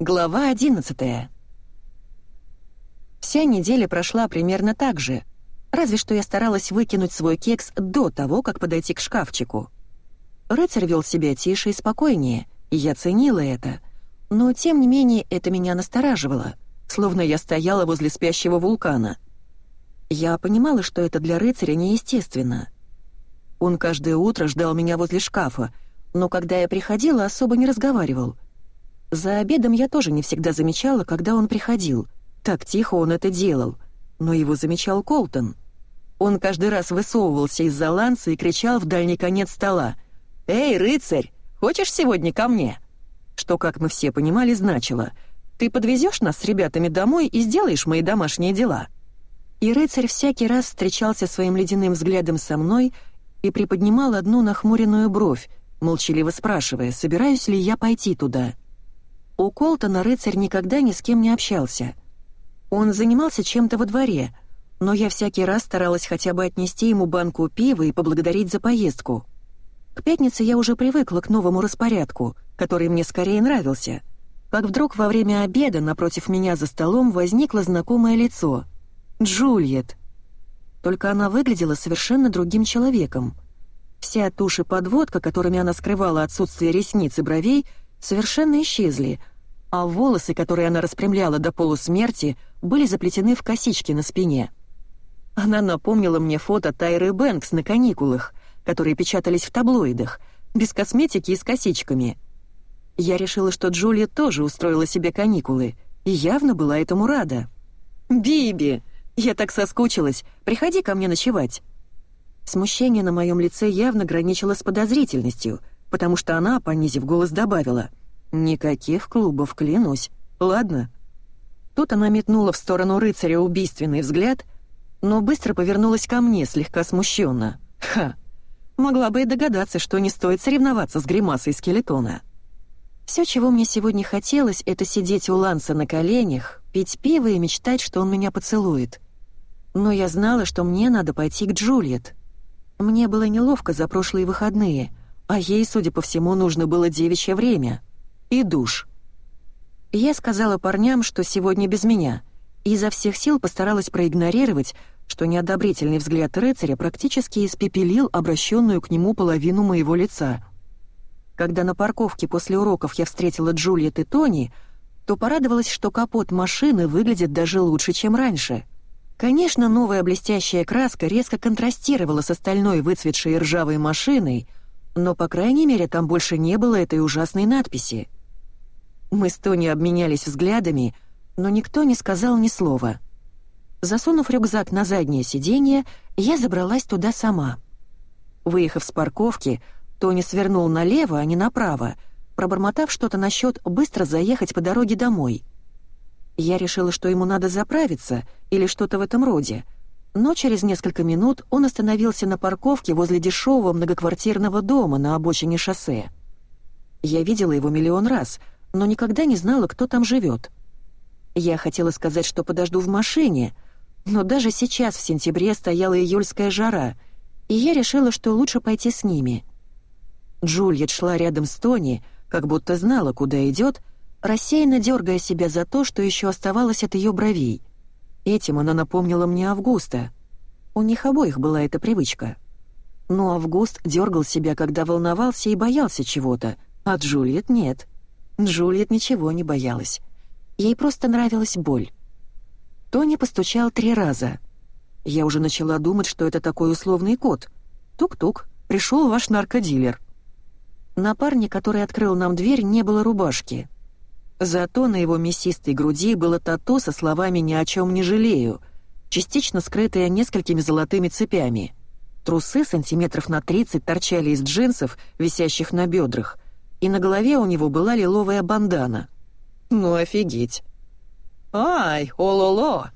Глава 11 Вся неделя прошла примерно так же, разве что я старалась выкинуть свой кекс до того, как подойти к шкафчику. Рыцарь вел себя тише и спокойнее, и я ценила это. Но, тем не менее, это меня настораживало, словно я стояла возле спящего вулкана. Я понимала, что это для рыцаря неестественно. Он каждое утро ждал меня возле шкафа, но когда я приходила, особо не разговаривал — за обедом я тоже не всегда замечала, когда он приходил. Так тихо он это делал. Но его замечал Колтон. Он каждый раз высовывался из-за ланца и кричал в дальний конец стола. «Эй, рыцарь, хочешь сегодня ко мне?» Что, как мы все понимали, значило «Ты подвезешь нас с ребятами домой и сделаешь мои домашние дела». И рыцарь всякий раз встречался своим ледяным взглядом со мной и приподнимал одну нахмуренную бровь, молчаливо спрашивая, собираюсь ли я пойти туда. У Колтона рыцарь никогда ни с кем не общался. Он занимался чем-то во дворе, но я всякий раз старалась хотя бы отнести ему банку пива и поблагодарить за поездку. К пятнице я уже привыкла к новому распорядку, который мне скорее нравился. Как вдруг во время обеда напротив меня за столом возникло знакомое лицо. Джульет. Только она выглядела совершенно другим человеком. Вся тушь и подводка, которыми она скрывала отсутствие ресниц и бровей, совершенно исчезли, а волосы, которые она распрямляла до полусмерти, были заплетены в косички на спине. Она напомнила мне фото Тайры Бэнкс на каникулах, которые печатались в таблоидах, без косметики и с косичками. Я решила, что Джулия тоже устроила себе каникулы, и явно была этому рада. «Биби, я так соскучилась, приходи ко мне ночевать». Смущение на моем лице явно граничило с подозрительностью — потому что она, понизив голос, добавила «Никаких клубов, клянусь. Ладно». Тут она метнула в сторону рыцаря убийственный взгляд, но быстро повернулась ко мне, слегка смущенно. Ха! Могла бы и догадаться, что не стоит соревноваться с гримасой скелетона. Все, чего мне сегодня хотелось, это сидеть у Ланса на коленях, пить пиво и мечтать, что он меня поцелует. Но я знала, что мне надо пойти к Джульет. Мне было неловко за прошлые выходные — а ей, судя по всему, нужно было девичье время. И душ. Я сказала парням, что сегодня без меня, и изо всех сил постаралась проигнорировать, что неодобрительный взгляд рыцаря практически испепелил обращенную к нему половину моего лица. Когда на парковке после уроков я встретила Джульет и Тони, то порадовалась, что капот машины выглядит даже лучше, чем раньше. Конечно, новая блестящая краска резко контрастировала с остальной выцветшей ржавой машиной — но, по крайней мере, там больше не было этой ужасной надписи. Мы с Тони обменялись взглядами, но никто не сказал ни слова. Засунув рюкзак на заднее сиденье, я забралась туда сама. Выехав с парковки, Тони свернул налево, а не направо, пробормотав что-то насчет быстро заехать по дороге домой. Я решила, что ему надо заправиться или что-то в этом роде — но через несколько минут он остановился на парковке возле дешевого многоквартирного дома на обочине шоссе. Я видела его миллион раз, но никогда не знала, кто там живет. Я хотела сказать, что подожду в машине, но даже сейчас в сентябре стояла июльская жара, и я решила, что лучше пойти с ними. Джульет шла рядом с Тони, как будто знала, куда идет, рассеянно дергая себя за то, что еще оставалось от ее бровей — Этим она напомнила мне Августа. У них обоих была эта привычка. Но Август дергал себя, когда волновался и боялся чего-то, а Джульет нет. Джульет ничего не боялась. Ей просто нравилась боль. Тони постучал три раза. Я уже начала думать, что это такой условный код. Тук-тук, пришел ваш наркодилер. На парне, который открыл нам дверь, не было рубашки — Зато на его мясистой груди было тату со словами «ни о чем не жалею», частично скрытое несколькими золотыми цепями. Трусы сантиметров на 30 торчали из джинсов, висящих на бедрах, и на голове у него была лиловая бандана. Ну офигеть. «Ай, о-ло-ло!»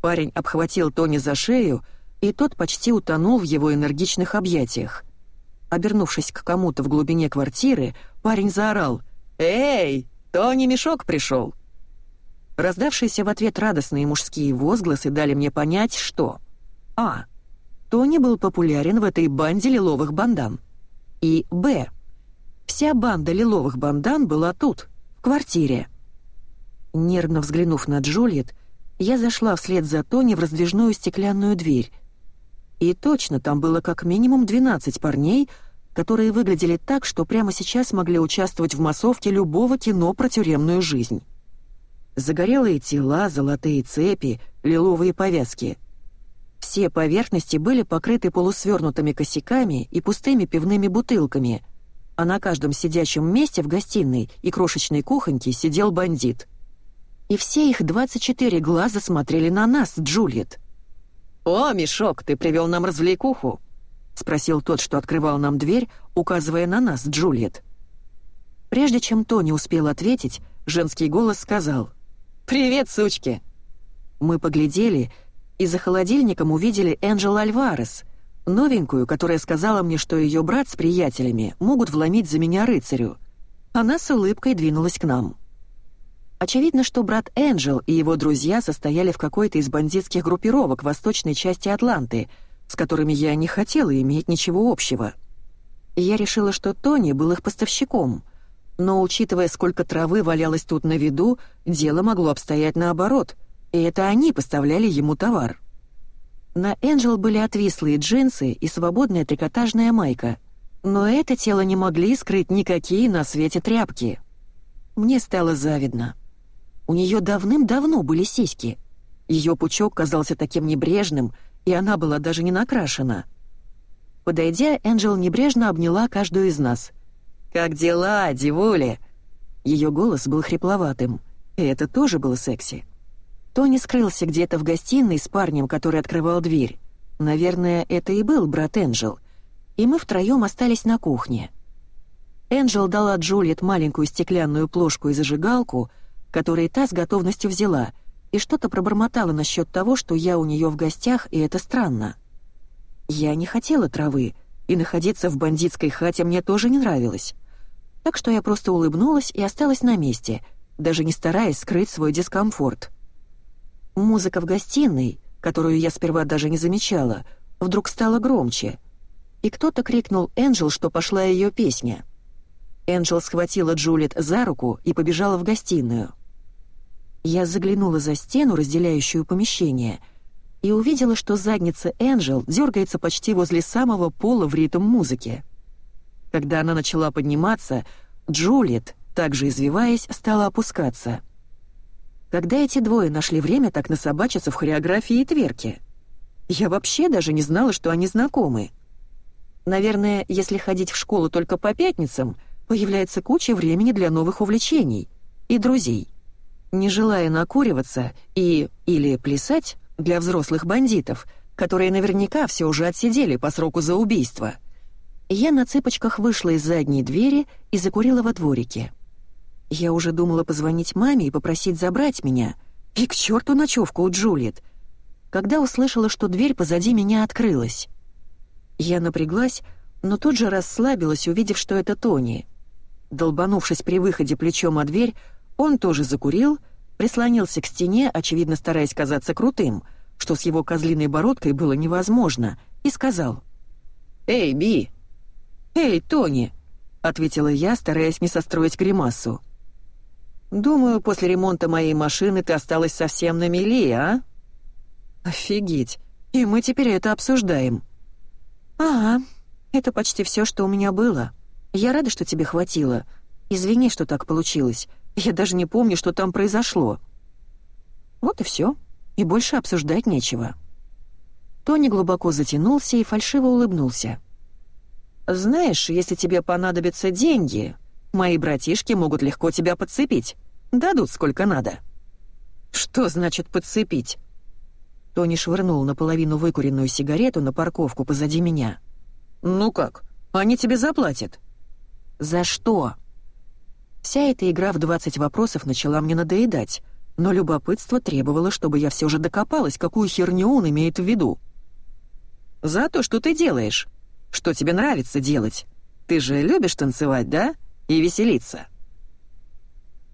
Парень обхватил Тони за шею, и тот почти утонул в его энергичных объятиях. Обернувшись к кому-то в глубине квартиры, парень заорал «Эй, Тони Мешок пришел!» Раздавшиеся в ответ радостные мужские возгласы дали мне понять, что... А. Тони был популярен в этой банде лиловых бандан. И Б. Вся банда лиловых бандан была тут, в квартире. Нервно взглянув на Джульет, я зашла вслед за Тони в раздвижную стеклянную дверь. И точно там было как минимум 12 парней, которые выглядели так, что прямо сейчас могли участвовать в массовке любого кино про тюремную жизнь. Загорелые тела, золотые цепи, лиловые повязки. Все поверхности были покрыты полусвернутыми косяками и пустыми пивными бутылками, а на каждом сидячем месте в гостиной и крошечной кухоньке сидел бандит. И все их 24 глаза смотрели на нас, Джульет. «О, Мешок, ты привел нам развлекуху!» — спросил тот, что открывал нам дверь, указывая на нас, Джульет. Прежде чем Тони успел ответить, женский голос сказал «Привет, сучки!» Мы поглядели и за холодильником увидели Энджел Альварес, новенькую, которая сказала мне, что ее брат с приятелями могут вломить за меня рыцарю. Она с улыбкой двинулась к нам. Очевидно, что брат Энджел и его друзья состояли в какой-то из бандитских группировок восточной части Атланты — с которыми я не хотела иметь ничего общего. Я решила, что Тони был их поставщиком, но, учитывая, сколько травы валялось тут на виду, дело могло обстоять наоборот, и это они поставляли ему товар. На Энджел были отвислые джинсы и свободная трикотажная майка, но это тело не могли скрыть никакие на свете тряпки. Мне стало завидно. У нее давным-давно были сиськи. Ее пучок казался таким небрежным — и она была даже не накрашена. Подойдя, Энджел небрежно обняла каждую из нас. «Как дела, девули?» Ее голос был хрипловатым, и это тоже было секси. Тони скрылся где-то в гостиной с парнем, который открывал дверь. Наверное, это и был брат Энджел. И мы втроем остались на кухне. Энджел дала Джульет маленькую стеклянную плошку и зажигалку, которые та с готовностью взяла — и что-то пробормотала насчет того, что я у нее в гостях, и это странно. Я не хотела травы, и находиться в бандитской хате мне тоже не нравилось. Так что я просто улыбнулась и осталась на месте, даже не стараясь скрыть свой дискомфорт. Музыка в гостиной, которую я сперва даже не замечала, вдруг стала громче. И кто-то крикнул Энджел, что пошла ее песня. Энджел схватила Джулит за руку и побежала в гостиную. Я заглянула за стену, разделяющую помещение, и увидела, что задница Энджел дергается почти возле самого пола в ритм музыки. Когда она начала подниматься, Джулиет, также извиваясь, стала опускаться. Когда эти двое нашли время так насобачиться в хореографии и тверке? Я вообще даже не знала, что они знакомы. Наверное, если ходить в школу только по пятницам, появляется куча времени для новых увлечений и друзей не желая накуриваться и или плясать для взрослых бандитов, которые наверняка все уже отсидели по сроку за убийство. Я на цыпочках вышла из задней двери и закурила во дворике. Я уже думала позвонить маме и попросить забрать меня. И к черту ночевку у Джулиет. Когда услышала, что дверь позади меня открылась. Я напряглась, но тут же расслабилась, увидев, что это Тони. Долбанувшись при выходе плечом о дверь, он тоже закурил, прислонился к стене, очевидно стараясь казаться крутым, что с его козлиной бородкой было невозможно, и сказал «Эй, Би!» «Эй, Тони!» — ответила я, стараясь не состроить гримасу. «Думаю, после ремонта моей машины ты осталась совсем на мели, а?» «Офигеть! И мы теперь это обсуждаем». «Ага, это почти все, что у меня было. Я рада, что тебе хватило. Извини, что так получилось. Я даже не помню, что там произошло. Вот и все. И больше обсуждать нечего. Тони глубоко затянулся и фальшиво улыбнулся. «Знаешь, если тебе понадобятся деньги, мои братишки могут легко тебя подцепить. Дадут сколько надо». «Что значит подцепить?» Тони швырнул наполовину выкуренную сигарету на парковку позади меня. «Ну как, они тебе заплатят?» «За что?» Вся эта игра в 20 вопросов начала мне надоедать, но любопытство требовало, чтобы я все же докопалась, какую херню он имеет в виду. «За то, что ты делаешь. Что тебе нравится делать. Ты же любишь танцевать, да? И веселиться».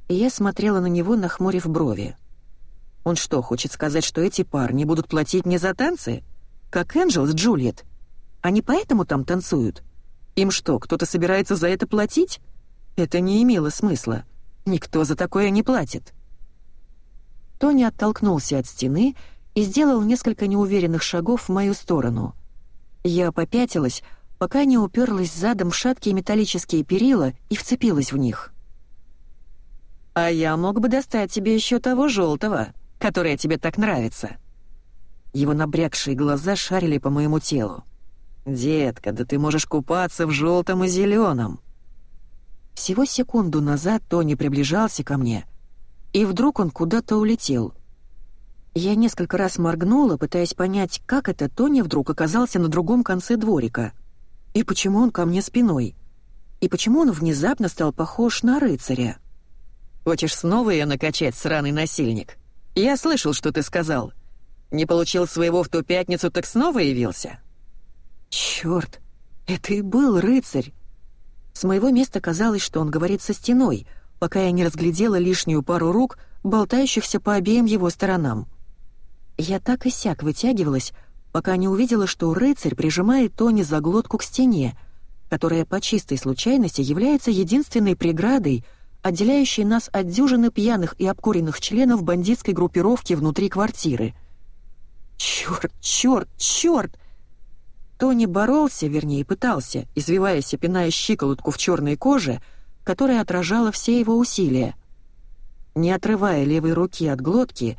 я смотрела на него, нахмурив брови. Он что, хочет сказать, что эти парни будут платить мне за танцы? Как Энджел с Джульет? Они поэтому там танцуют? Им что, кто-то собирается за это платить? Это не имело смысла. Никто за такое не платит. Тони оттолкнулся от стены и сделал несколько неуверенных шагов в мою сторону. Я попятилась, пока не уперлась задом в шаткие металлические перила и вцепилась в них. «А я мог бы достать тебе еще того желтого, которое тебе так нравится». Его набрякшие глаза шарили по моему телу. «Детка, да ты можешь купаться в желтом и зеленом. Всего секунду назад Тони приближался ко мне, и вдруг он куда-то улетел. Я несколько раз моргнула, пытаясь понять, как это Тони вдруг оказался на другом конце дворика. И почему он ко мне спиной. И почему он внезапно стал похож на рыцаря. «Хочешь снова ее накачать, сраный насильник? Я слышал, что ты сказал. Не получил своего в ту пятницу, так снова явился?» «Чёрт, это и был рыцарь!» С моего места казалось, что он говорит со стеной, пока я не разглядела лишнюю пару рук, болтающихся по обеим его сторонам. Я так и сяк вытягивалась, пока не увидела, что рыцарь прижимает Тони за глотку к стене, которая по чистой случайности является единственной преградой, отделяющей нас от дюжины пьяных и обкуренных членов бандитской группировки внутри квартиры. «Чёрт, чёрт, чёрт!» Тони боролся, вернее, пытался, извиваясь и пиная щиколотку в черной коже, которая отражала все его усилия. Не отрывая левой руки от глотки,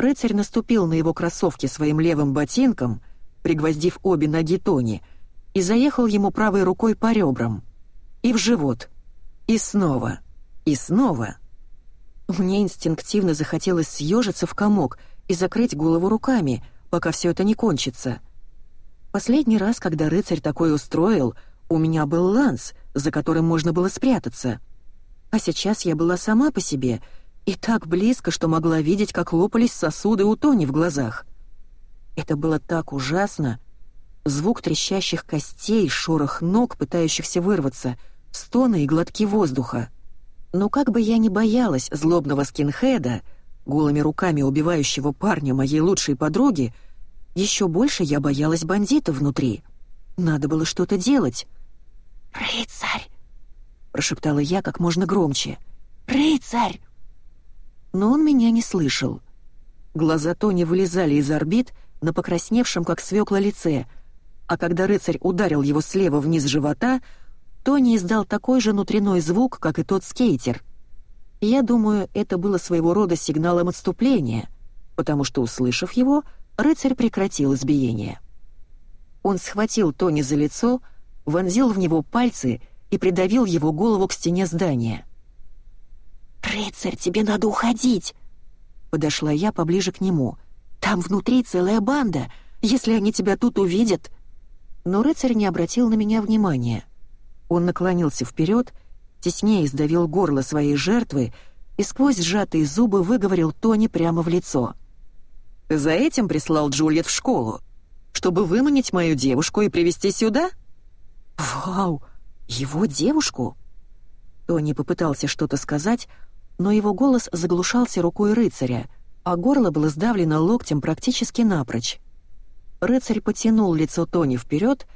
рыцарь наступил на его кроссовки своим левым ботинком, пригвоздив обе ноги Тони, и заехал ему правой рукой по ребрам. И в живот. И снова. И снова. Мне инстинктивно захотелось съежиться в комок и закрыть голову руками, пока все это не кончится — Последний раз, когда рыцарь такой устроил, у меня был ланс, за которым можно было спрятаться. А сейчас я была сама по себе и так близко, что могла видеть, как лопались сосуды у Тони в глазах. Это было так ужасно. Звук трещащих костей, шорох ног, пытающихся вырваться, стоны и глотки воздуха. Но как бы я ни боялась злобного скинхеда, голыми руками убивающего парня моей лучшей подруги, еще больше я боялась бандитов внутри. Надо было что-то делать. «Рыцарь!» — прошептала я как можно громче. «Рыцарь!» Но он меня не слышал. Глаза Тони вылезали из орбит на покрасневшем, как свекла, лице, а когда рыцарь ударил его слева вниз живота, Тони издал такой же внутренной звук, как и тот скейтер. Я думаю, это было своего рода сигналом отступления, потому что, услышав его, рыцарь прекратил избиение. Он схватил Тони за лицо, вонзил в него пальцы и придавил его голову к стене здания. «Рыцарь, тебе надо уходить!» Подошла я поближе к нему. «Там внутри целая банда. Если они тебя тут увидят...» Но рыцарь не обратил на меня внимания. Он наклонился вперед, теснее сдавил горло своей жертвы и сквозь сжатые зубы выговорил Тони прямо в лицо — за этим прислал Джульет в школу, чтобы выманить мою девушку и привести сюда? Вау, его девушку? Тони попытался что-то сказать, но его голос заглушался рукой рыцаря, а горло было сдавлено локтем практически напрочь. Рыцарь потянул лицо Тони вперед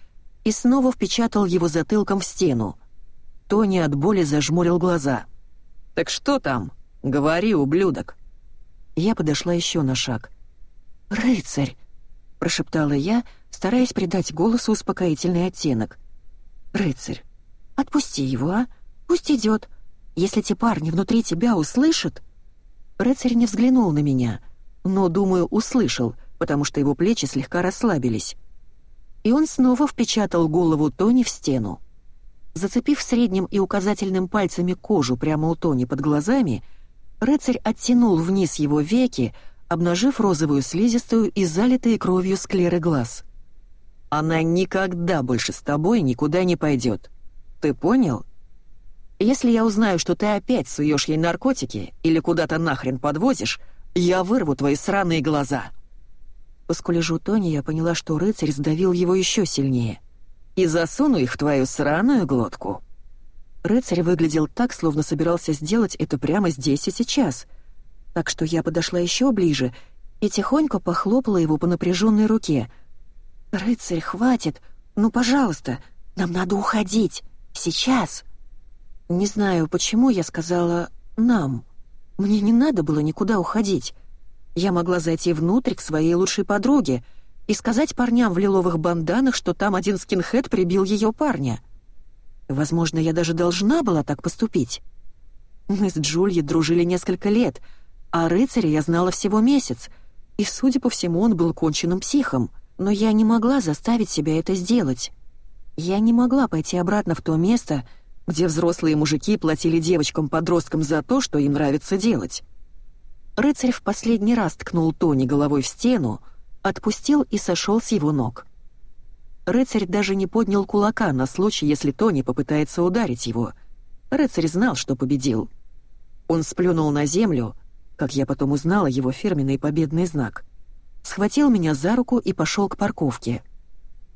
и снова впечатал его затылком в стену. Тони от боли зажмурил глаза. «Так что там? Говори, ублюдок!» Я подошла еще на шаг — «Рыцарь!» — прошептала я, стараясь придать голосу успокоительный оттенок. «Рыцарь, отпусти его, а? Пусть идет. Если те парни внутри тебя услышат...» Рыцарь не взглянул на меня, но, думаю, услышал, потому что его плечи слегка расслабились. И он снова впечатал голову Тони в стену. Зацепив средним и указательным пальцами кожу прямо у Тони под глазами, рыцарь оттянул вниз его веки, обнажив розовую слизистую и залитые кровью склеры глаз. «Она никогда больше с тобой никуда не пойдет. Ты понял? Если я узнаю, что ты опять суешь ей наркотики или куда-то нахрен подвозишь, я вырву твои сраные глаза». По Тони я поняла, что рыцарь сдавил его еще сильнее. «И засуну их в твою сраную глотку». Рыцарь выглядел так, словно собирался сделать это прямо здесь и сейчас — так что я подошла еще ближе и тихонько похлопала его по напряженной руке. «Рыцарь, хватит! Ну, пожалуйста, нам надо уходить! Сейчас!» Не знаю, почему я сказала «нам». Мне не надо было никуда уходить. Я могла зайти внутрь к своей лучшей подруге и сказать парням в лиловых банданах, что там один скинхед прибил ее парня. Возможно, я даже должна была так поступить. Мы с Джульей дружили несколько лет, а рыцаря я знала всего месяц, и, судя по всему, он был конченным психом, но я не могла заставить себя это сделать. Я не могла пойти обратно в то место, где взрослые мужики платили девочкам-подросткам за то, что им нравится делать. Рыцарь в последний раз ткнул Тони головой в стену, отпустил и сошел с его ног. Рыцарь даже не поднял кулака на случай, если Тони попытается ударить его. Рыцарь знал, что победил. Он сплюнул на землю, как я потом узнала его фирменный победный знак, схватил меня за руку и пошел к парковке.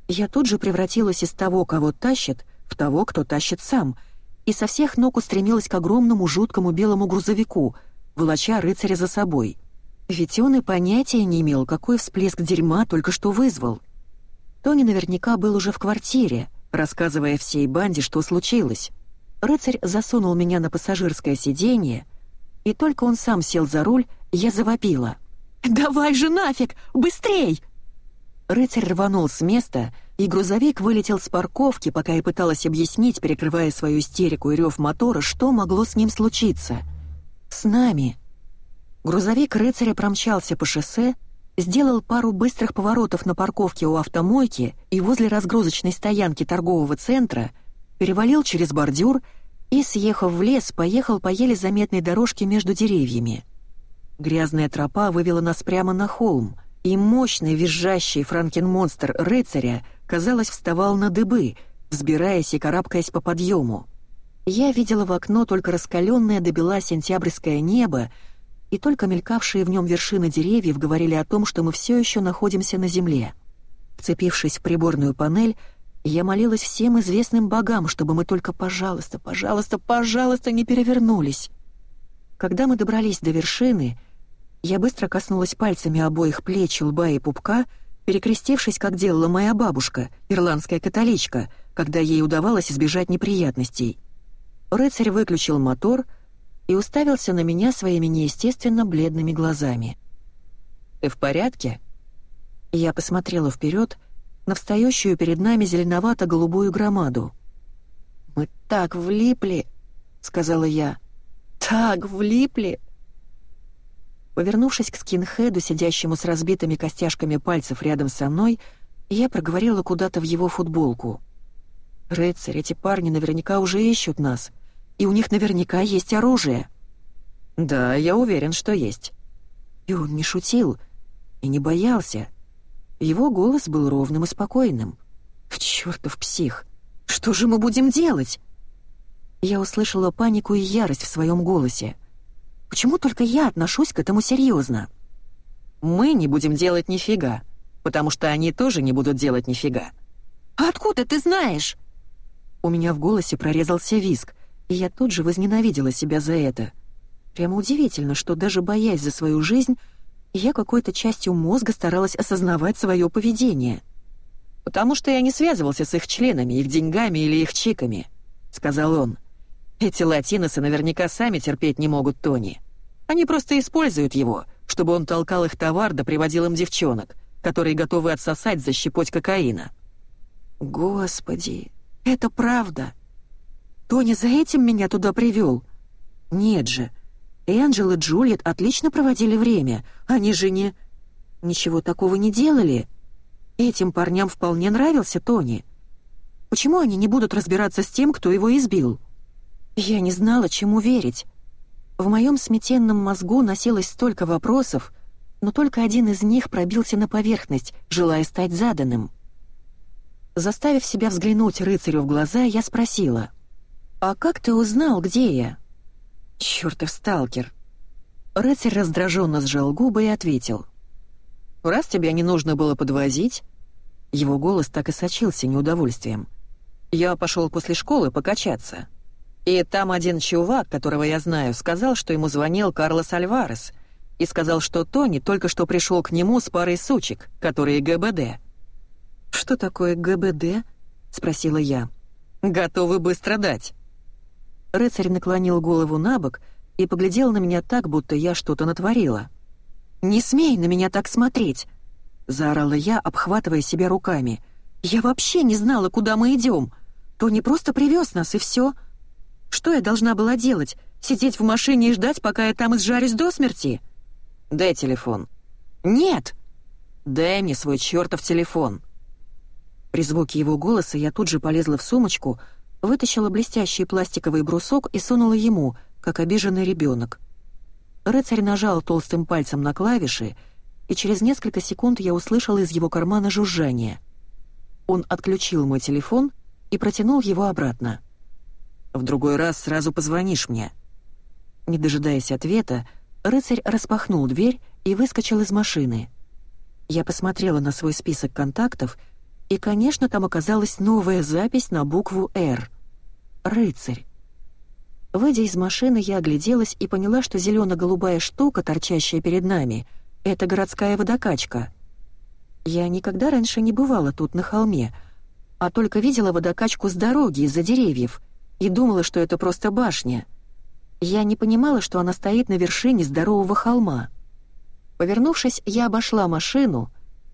Я тут же превратилась из того, кого тащит, в того, кто тащит сам, и со всех ног устремилась к огромному жуткому белому грузовику, волоча рыцаря за собой. Ведь он и понятия не имел, какой всплеск дерьма только что вызвал. Тони наверняка был уже в квартире, рассказывая всей банде, что случилось. Рыцарь засунул меня на пассажирское сиденье, и только он сам сел за руль, я завопила. «Давай же нафиг! Быстрей!» Рыцарь рванул с места, и грузовик вылетел с парковки, пока я пыталась объяснить, перекрывая свою истерику и рев мотора, что могло с ним случиться. «С нами!» Грузовик рыцаря промчался по шоссе, сделал пару быстрых поворотов на парковке у автомойки и возле разгрузочной стоянки торгового центра, перевалил через бордюр и, съехав в лес, поехал по еле заметной дорожке между деревьями. Грязная тропа вывела нас прямо на холм, и мощный визжащий франкенмонстр рыцаря, казалось, вставал на дыбы, взбираясь и карабкаясь по подъему. Я видела в окно только раскаленное до бела сентябрьское небо, и только мелькавшие в нем вершины деревьев говорили о том, что мы все еще находимся на земле. Вцепившись в приборную панель, я молилась всем известным богам, чтобы мы только, пожалуйста, пожалуйста, пожалуйста, не перевернулись. Когда мы добрались до вершины, я быстро коснулась пальцами обоих плеч, лба и пупка, перекрестившись, как делала моя бабушка, ирландская католичка, когда ей удавалось избежать неприятностей. Рыцарь выключил мотор — и уставился на меня своими неестественно бледными глазами. «Ты в порядке?» Я посмотрела вперед на встающую перед нами зеленовато-голубую громаду. «Мы так влипли!» — сказала я. «Так влипли!» Повернувшись к скинхеду, сидящему с разбитыми костяшками пальцев рядом со мной, я проговорила куда-то в его футболку. «Рыцарь, эти парни наверняка уже ищут нас и у них наверняка есть оружие». «Да, я уверен, что есть». И он не шутил и не боялся. Его голос был ровным и спокойным. «Чёртов псих! Что же мы будем делать?» Я услышала панику и ярость в своем голосе. «Почему только я отношусь к этому серьезно?» «Мы не будем делать нифига, потому что они тоже не будут делать нифига». «А откуда ты знаешь?» У меня в голосе прорезался виск — и я тут же возненавидела себя за это. Прямо удивительно, что даже боясь за свою жизнь, я какой-то частью мозга старалась осознавать свое поведение. «Потому что я не связывался с их членами, их деньгами или их чиками», — сказал он. «Эти латиносы наверняка сами терпеть не могут Тони. Они просто используют его, чтобы он толкал их товар да приводил им девчонок, которые готовы отсосать за щепоть кокаина». «Господи, это правда!» Тони за этим меня туда привел? Нет же. Энджел и Джульет отлично проводили время. Они же не... Ничего такого не делали. Этим парням вполне нравился Тони. Почему они не будут разбираться с тем, кто его избил? Я не знала, чему верить. В моем сметенном мозгу носилось столько вопросов, но только один из них пробился на поверхность, желая стать заданным. Заставив себя взглянуть рыцарю в глаза, я спросила. «А как ты узнал, где я?» «Чёртов сталкер!» Рыцарь раздраженно сжал губы и ответил. «Раз тебя не нужно было подвозить...» Его голос так и сочился неудовольствием. «Я пошел после школы покачаться. И там один чувак, которого я знаю, сказал, что ему звонил Карлос Альварес, и сказал, что Тони только что пришел к нему с парой сучек, которые ГБД». «Что такое ГБД?» — спросила я. «Готовы быстро дать». Рыцарь наклонил голову на бок и поглядел на меня так, будто я что-то натворила. «Не смей на меня так смотреть!» — заорала я, обхватывая себя руками. «Я вообще не знала, куда мы идем. Тони просто привез нас, и все. Что я должна была делать? Сидеть в машине и ждать, пока я там изжарюсь до смерти?» «Дай телефон». «Нет!» «Дай мне свой чертов телефон». При звуке его голоса я тут же полезла в сумочку, вытащила блестящий пластиковый брусок и сунула ему, как обиженный ребенок. Рыцарь нажал толстым пальцем на клавиши, и через несколько секунд я услышала из его кармана жужжание. Он отключил мой телефон и протянул его обратно. «В другой раз сразу позвонишь мне». Не дожидаясь ответа, рыцарь распахнул дверь и выскочил из машины. Я посмотрела на свой список контактов, и, конечно, там оказалась новая запись на букву «Р». «Рыцарь». Выйдя из машины, я огляделась и поняла, что зелено-голубая штука, торчащая перед нами, — это городская водокачка. Я никогда раньше не бывала тут на холме, а только видела водокачку с дороги из-за деревьев и думала, что это просто башня. Я не понимала, что она стоит на вершине здорового холма. Повернувшись, я обошла машину.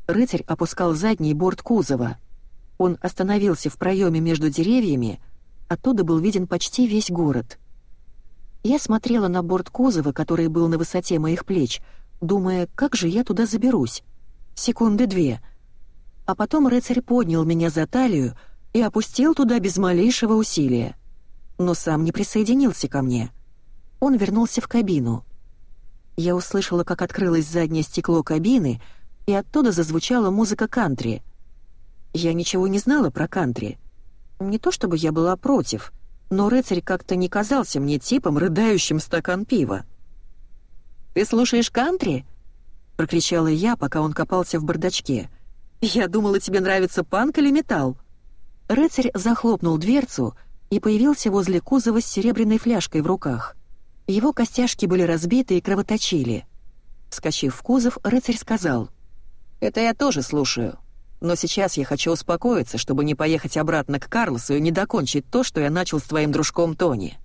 Рыцарь опускал задний борт кузова. Он остановился в проеме между деревьями, оттуда был виден почти весь город — я смотрела на борт кузова, который был на высоте моих плеч, думая, как же я туда заберусь. Секунды две. А потом рыцарь поднял меня за талию и опустил туда без малейшего усилия. Но сам не присоединился ко мне. Он вернулся в кабину. Я услышала, как открылось заднее стекло кабины, и оттуда зазвучала музыка кантри. Я ничего не знала про кантри. Не то чтобы я была против — но рыцарь как-то не казался мне типом, рыдающим стакан пива. «Ты слушаешь кантри?» — прокричала я, пока он копался в бардачке. «Я думала, тебе нравится панк или металл». Рыцарь захлопнул дверцу и появился возле кузова с серебряной фляжкой в руках. Его костяшки были разбиты и кровоточили. Скочив в кузов, рыцарь сказал, «Это я тоже слушаю. Но сейчас я хочу успокоиться, чтобы не поехать обратно к Карлосу и не докончить то, что я начал с твоим дружком Тони».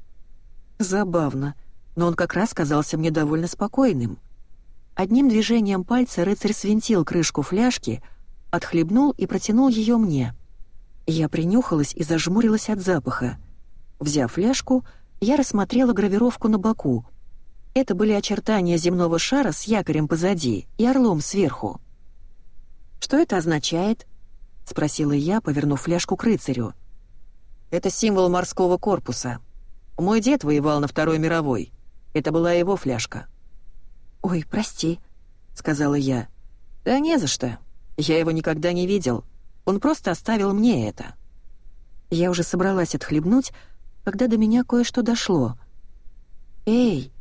Забавно, но он как раз казался мне довольно спокойным. Одним движением пальца рыцарь свинтил крышку фляжки, отхлебнул и протянул ее мне. Я принюхалась и зажмурилась от запаха. Взяв фляжку, я рассмотрела гравировку на боку. Это были очертания земного шара с якорем позади и орлом сверху. «Что это означает?» — спросила я, повернув фляжку к рыцарю. «Это символ морского корпуса. Мой дед воевал на Второй мировой. Это была его фляжка». «Ой, прости», — сказала я. «Да не за что. Я его никогда не видел. Он просто оставил мне это». Я уже собралась отхлебнуть, когда до меня кое-что дошло. «Эй,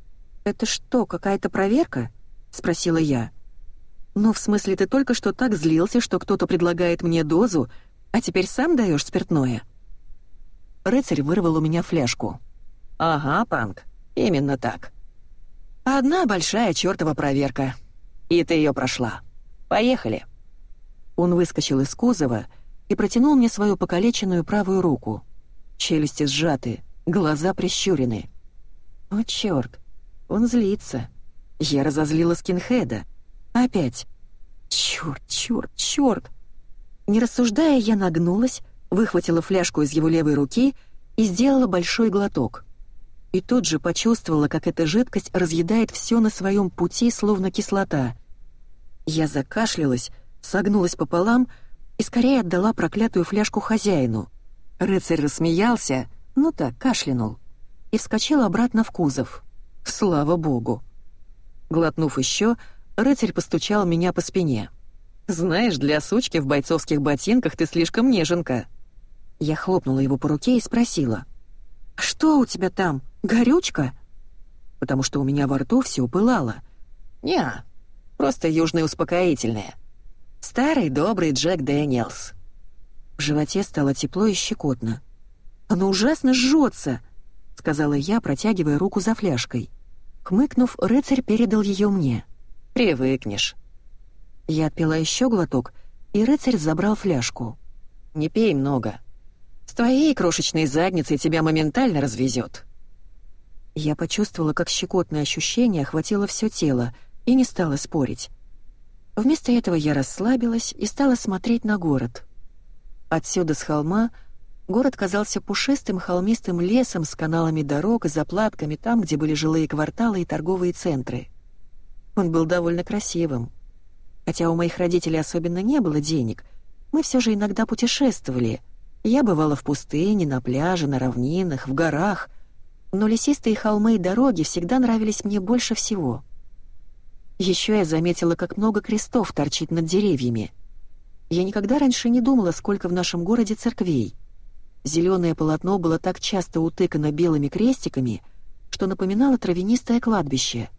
это что, какая-то проверка?» — спросила я. «Ну, в смысле, ты только что так злился, что кто-то предлагает мне дозу, а теперь сам даешь спиртное?» Рыцарь вырвал у меня фляжку. «Ага, Панк, именно так. Одна большая чертова проверка. И ты ее прошла. Поехали». Он выскочил из кузова и протянул мне свою покалеченную правую руку. Челюсти сжаты, глаза прищурены. «О, черт, он злится. Я разозлила скинхеда. Опять. Чёрт, чёрт, чёрт. Не рассуждая, я нагнулась, выхватила фляжку из его левой руки и сделала большой глоток. И тут же почувствовала, как эта жидкость разъедает все на своем пути, словно кислота. Я закашлялась, согнулась пополам и скорее отдала проклятую фляжку хозяину. Рыцарь рассмеялся, ну так, кашлянул, и вскочил обратно в кузов. Слава богу. Глотнув еще, Рыцарь постучал меня по спине. «Знаешь, для сучки в бойцовских ботинках ты слишком неженка». Я хлопнула его по руке и спросила. «Что у тебя там, горючка?» Потому что у меня во рту все пылало. «Не, просто южное успокоительное. Старый добрый Джек Дэниелс». В животе стало тепло и щекотно. «Оно ужасно жжется», — сказала я, протягивая руку за фляжкой. Хмыкнув, рыцарь передал ее мне. Привыкнешь». Я отпила еще глоток, и рыцарь забрал фляжку. «Не пей много. С твоей крошечной задницей тебя моментально развезет». Я почувствовала, как щекотное ощущение охватило все тело, и не стала спорить. Вместо этого я расслабилась и стала смотреть на город. Отсюда с холма город казался пушистым холмистым лесом с каналами дорог и заплатками там, где были жилые кварталы и торговые центры. Он был довольно красивым. Хотя у моих родителей особенно не было денег, мы все же иногда путешествовали. Я бывала в пустыне, на пляже, на равнинах, в горах, но лесистые холмы и дороги всегда нравились мне больше всего. Еще я заметила, как много крестов торчит над деревьями. Я никогда раньше не думала, сколько в нашем городе церквей. Зеленое полотно было так часто утыкано белыми крестиками, что напоминало травянистое кладбище.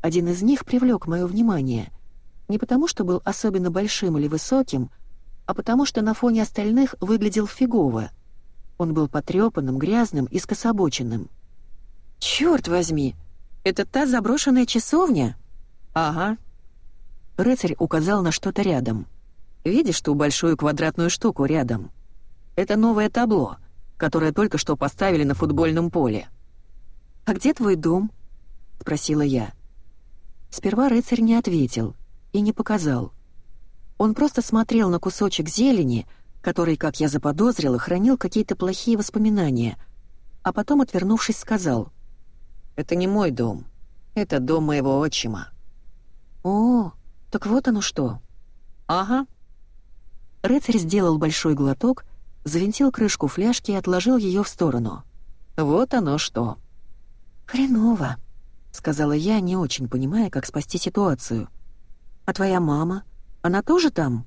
Один из них привлек мое внимание — не потому, что был особенно большим или высоким, а потому что на фоне остальных выглядел фигово. Он был потрепанным, грязным и скособоченным. «Чёрт возьми! Это та заброшенная часовня?» «Ага». Рыцарь указал на что-то рядом. «Видишь ту большую квадратную штуку рядом? Это новое табло, которое только что поставили на футбольном поле». «А где твой дом?» — спросила я. Сперва рыцарь не ответил — и не показал. Он просто смотрел на кусочек зелени, который, как я заподозрила, хранил какие-то плохие воспоминания, а потом, отвернувшись, сказал, «Это не мой дом. Это дом моего отчима». «О, так вот оно что». «Ага». Рыцарь сделал большой глоток, завинтил крышку фляжки и отложил ее в сторону. «Вот оно что». «Хреново», — сказала я, не очень понимая, как спасти ситуацию. А твоя мама? Она тоже там?»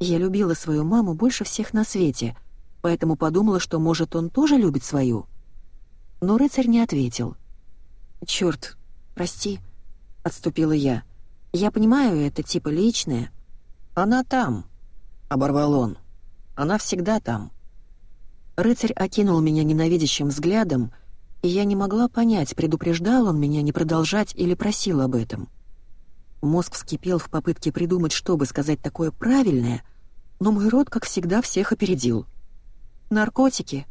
Я любила свою маму больше всех на свете, поэтому подумала, что, может, он тоже любит свою. Но рыцарь не ответил. «Чёрт, прости», — отступила я. «Я понимаю, это типа личное». «Она там», — оборвал он. «Она всегда там». Рыцарь окинул меня ненавидящим взглядом, и я не могла понять, предупреждал он меня не продолжать или просил об этом. Мозг вскипел в попытке придумать, что бы сказать такое правильное, но мой рот, как всегда, всех опередил. «Наркотики?»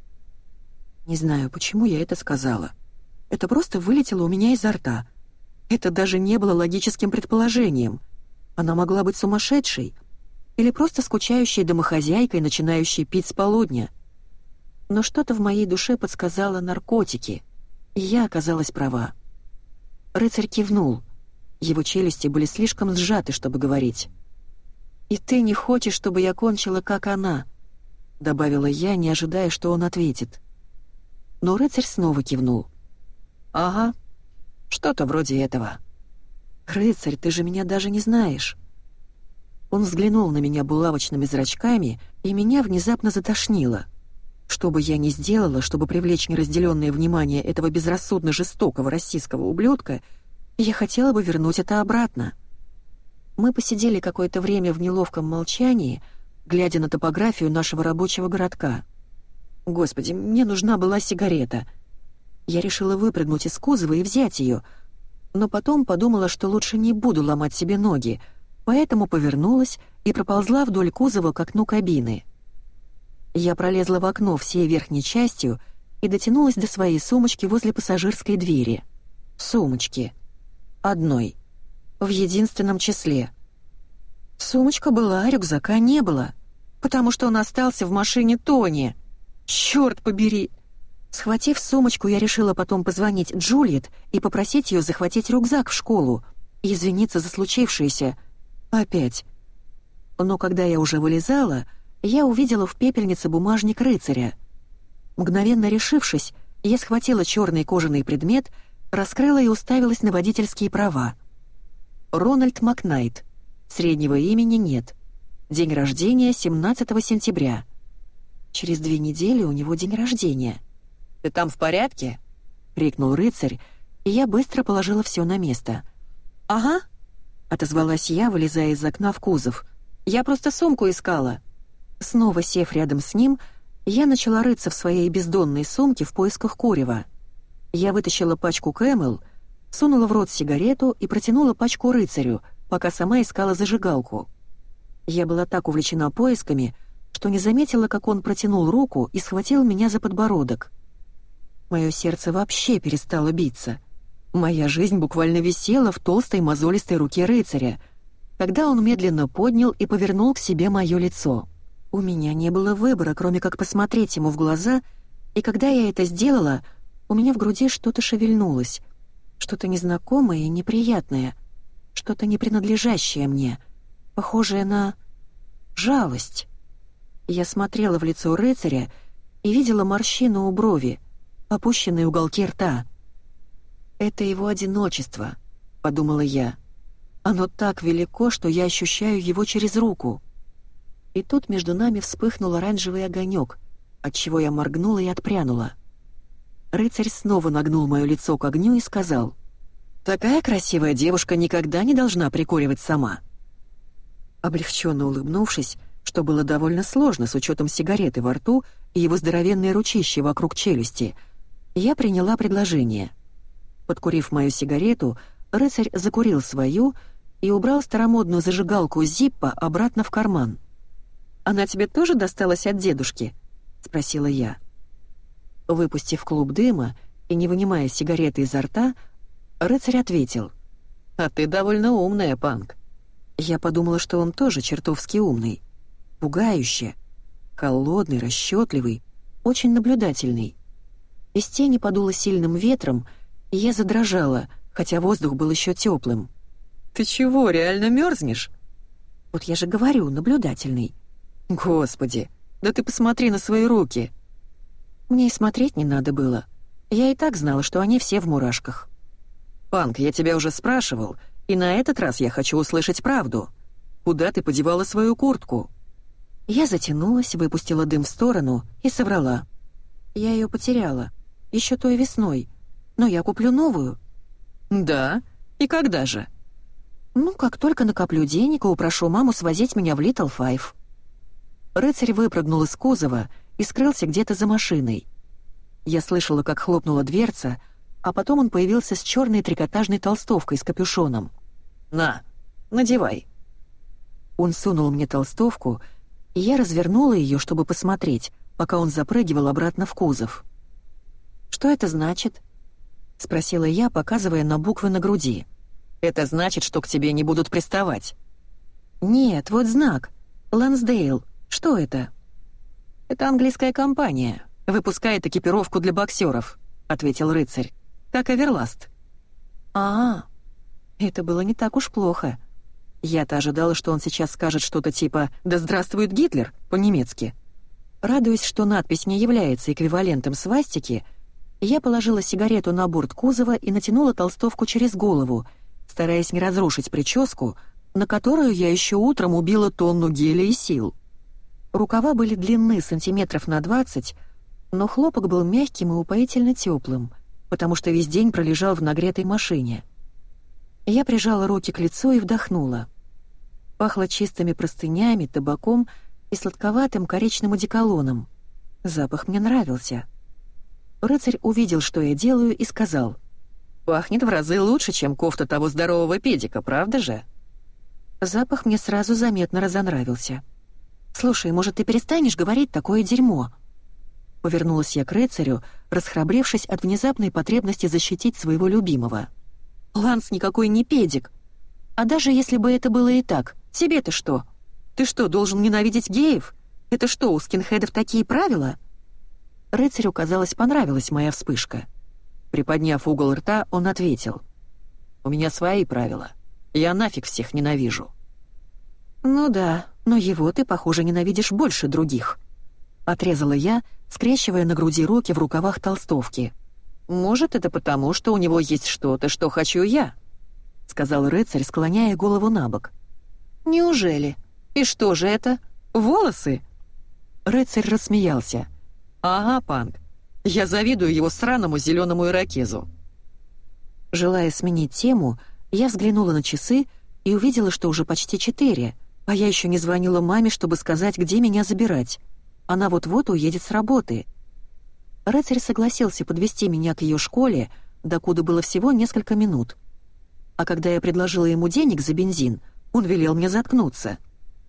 Не знаю, почему я это сказала. Это просто вылетело у меня изо рта. Это даже не было логическим предположением. Она могла быть сумасшедшей или просто скучающей домохозяйкой, начинающей пить с полудня. Но что-то в моей душе подсказало наркотики, и я оказалась права. Рыцарь кивнул — его челюсти были слишком сжаты, чтобы говорить. «И ты не хочешь, чтобы я кончила, как она?» — добавила я, не ожидая, что он ответит. Но рыцарь снова кивнул. «Ага, что-то вроде этого». «Рыцарь, ты же меня даже не знаешь». Он взглянул на меня булавочными зрачками, и меня внезапно затошнило. Что бы я ни сделала, чтобы привлечь неразделенное внимание этого безрассудно жестокого российского ублюдка — я хотела бы вернуть это обратно. Мы посидели какое-то время в неловком молчании, глядя на топографию нашего рабочего городка. Господи, мне нужна была сигарета. Я решила выпрыгнуть из кузова и взять ее, но потом подумала, что лучше не буду ломать себе ноги, поэтому повернулась и проползла вдоль кузова к окну кабины. Я пролезла в окно всей верхней частью и дотянулась до своей сумочки возле пассажирской двери. Сумочки одной. В единственном числе. Сумочка была, а рюкзака не было, потому что он остался в машине Тони. Черт побери! Схватив сумочку, я решила потом позвонить Джульет и попросить ее захватить рюкзак в школу и извиниться за случившееся. Опять. Но когда я уже вылезала, я увидела в пепельнице бумажник рыцаря. Мгновенно решившись, я схватила черный кожаный предмет — раскрыла и уставилась на водительские права. Рональд Макнайт. Среднего имени нет. День рождения 17 сентября. Через две недели у него день рождения. «Ты там в порядке?» — крикнул рыцарь, и я быстро положила все на место. «Ага», — отозвалась я, вылезая из окна в кузов. «Я просто сумку искала». Снова сев рядом с ним, я начала рыться в своей бездонной сумке в поисках курева. Я вытащила пачку Кэмэл, сунула в рот сигарету и протянула пачку рыцарю, пока сама искала зажигалку. Я была так увлечена поисками, что не заметила, как он протянул руку и схватил меня за подбородок. Мое сердце вообще перестало биться. Моя жизнь буквально висела в толстой мозолистой руке рыцаря, когда он медленно поднял и повернул к себе мое лицо. У меня не было выбора, кроме как посмотреть ему в глаза, и когда я это сделала, у меня в груди что-то шевельнулось, что-то незнакомое и неприятное, что-то не принадлежащее мне, похожее на жалость. Я смотрела в лицо рыцаря и видела морщину у брови, опущенные уголки рта. «Это его одиночество», — подумала я. «Оно так велико, что я ощущаю его через руку». И тут между нами вспыхнул оранжевый огонек, отчего я моргнула и отпрянула. Рыцарь снова нагнул мое лицо к огню и сказал, «Такая красивая девушка никогда не должна прикуривать сама». Облегченно улыбнувшись, что было довольно сложно с учетом сигареты во рту и его здоровенные ручищи вокруг челюсти, я приняла предложение. Подкурив мою сигарету, рыцарь закурил свою и убрал старомодную зажигалку Зиппа обратно в карман. «Она тебе тоже досталась от дедушки?» — спросила я. Выпустив клуб дыма и не вынимая сигареты изо рта, рыцарь ответил. «А ты довольно умная, Панк». Я подумала, что он тоже чертовски умный пугающе. Холодный, расчетливый, очень наблюдательный. Из тени подуло сильным ветром, и я задрожала, хотя воздух был еще теплым. «Ты чего, реально мерзнешь?» «Вот я же говорю, наблюдательный». «Господи, да ты посмотри на свои руки!» Мне и смотреть не надо было. Я и так знала, что они все в мурашках. «Панк, я тебя уже спрашивал, и на этот раз я хочу услышать правду. Куда ты подевала свою куртку?» Я затянулась, выпустила дым в сторону и соврала. Я ее потеряла. Еще той весной. Но я куплю новую. Да? И когда же? Ну, как только накоплю денег и упрошу маму свозить меня в Литл Файв. Рыцарь выпрыгнул из кузова и скрылся где-то за машиной. Я слышала, как хлопнула дверца, а потом он появился с черной трикотажной толстовкой с капюшоном. «На, надевай». Он сунул мне толстовку — и я развернула ее, чтобы посмотреть, пока он запрыгивал обратно в кузов. «Что это значит?» — спросила я, показывая на буквы на груди. «Это значит, что к тебе не будут приставать». «Нет, вот знак. Лансдейл. Что это?» «Это английская компания. Выпускает экипировку для боксеров», — ответил рыцарь. «Как Эверласт». «А, -а это было не так уж плохо. Я-то ожидала, что он сейчас скажет что-то типа «Да здравствует Гитлер» по-немецки. Радуясь, что надпись не является эквивалентом свастики, я положила сигарету на борт кузова и натянула толстовку через голову, стараясь не разрушить прическу, на которую я еще утром убила тонну геля и сил. Рукава были длинны сантиметров на 20, но хлопок был мягким и упоительно теплым, потому что весь день пролежал в нагретой машине. Я прижала руки к лицу и вдохнула. Пахло чистыми простынями, табаком и сладковатым коричным одеколоном. Запах мне нравился. Рыцарь увидел, что я делаю, и сказал. «Пахнет в разы лучше, чем кофта того здорового педика, правда же?» Запах мне сразу заметно разонравился. «Слушай, может, ты перестанешь говорить такое дерьмо?» Повернулась я к рыцарю, расхрабрившись от внезапной потребности защитить своего любимого. «Ланс никакой не педик. А даже если бы это было и так, Тебе-то что? Ты что, должен ненавидеть геев? Это что, у скинхедов такие правила?» Рыцарю, казалось, понравилась моя вспышка. Приподняв угол рта, он ответил. «У меня свои правила. Я нафиг всех ненавижу». «Ну да, но его ты, похоже, ненавидишь больше других», — отрезала я, скрещивая на груди руки в рукавах толстовки. «Может, это потому, что у него есть что-то, что хочу я», — сказал рыцарь, склоняя голову на бок. «Неужели? И что же это? Волосы?» Рыцарь рассмеялся. «Ага, Панк, я завидую его сраному зеленому иракезу». Желая сменить тему, я взглянула на часы и увидела, что уже почти четыре, а я еще не звонила маме, чтобы сказать, где меня забирать. Она вот-вот уедет с работы. Рыцарь согласился подвести меня к ее школе, докуда было всего несколько минут. А когда я предложила ему денег за бензин — он велел мне заткнуться.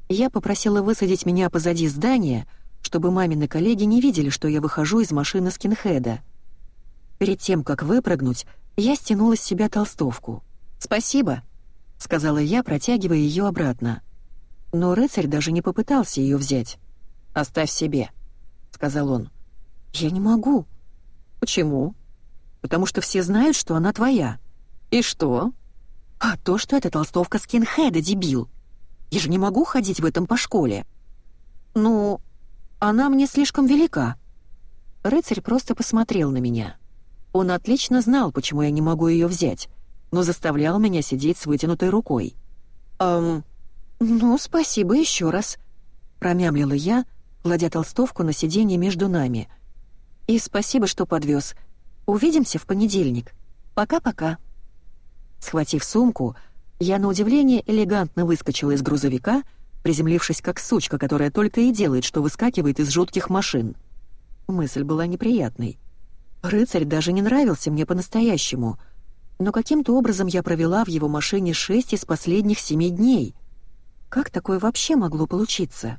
Я попросила высадить меня позади здания, чтобы мамины коллеги не видели, что я выхожу из машины скинхеда. Перед тем, как выпрыгнуть, Я стянула с себя толстовку. «Спасибо», — сказала я, протягивая ее обратно. Но рыцарь даже не попытался ее взять. «Оставь себе», — сказал он. «Я не могу». «Почему?» «Потому что все знают, что она твоя». «И что?» «А то, что это толстовка скинхеда, дебил. Я же не могу ходить в этом по школе». «Ну, она мне слишком велика». Рыцарь просто посмотрел на меня. Он отлично знал, почему я не могу ее взять, но заставлял меня сидеть с вытянутой рукой. «Эм, ну, спасибо еще раз», — промямлила я, кладя толстовку на сиденье между нами. «И спасибо, что подвез. Увидимся в понедельник. Пока-пока». Схватив сумку, я на удивление элегантно выскочила из грузовика, приземлившись как сучка, которая только и делает, что выскакивает из жутких машин. Мысль была неприятной. Рыцарь даже не нравился мне по-настоящему, но каким-то образом я провела в его машине шесть из последних семи дней. Как такое вообще могло получиться?»